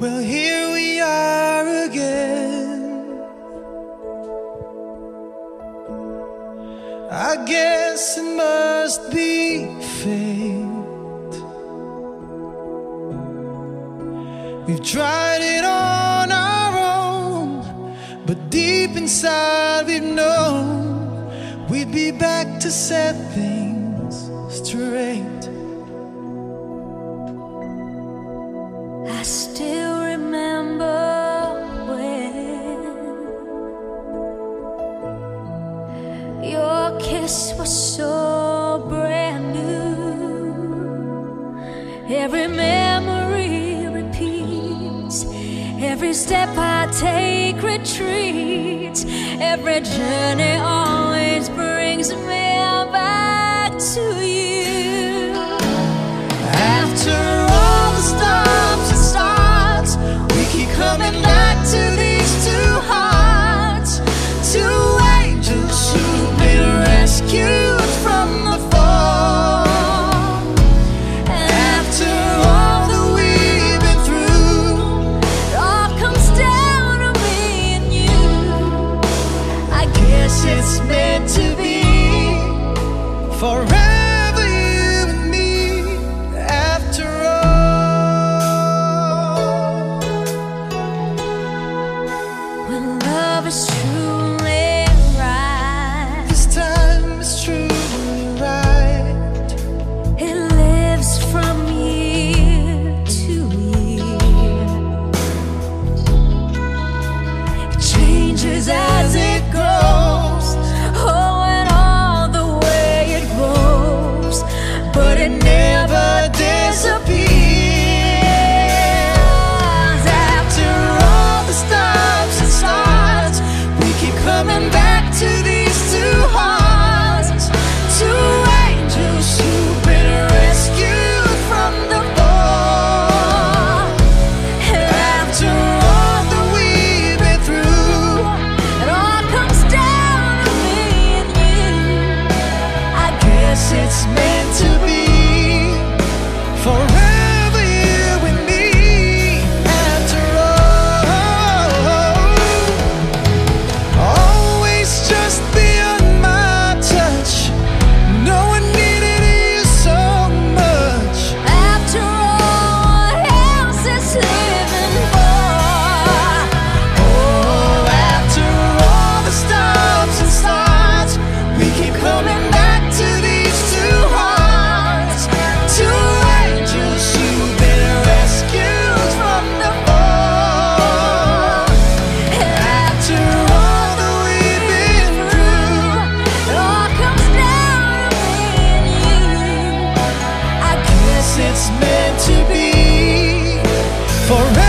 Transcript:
Well, here we are again. I guess it must be fate. We've tried it on our own, but deep inside we've known we'd be back to set things straight. kiss was so brand new. Every memory repeats, every step I take retreats, every journey on. love is true. it's made forever.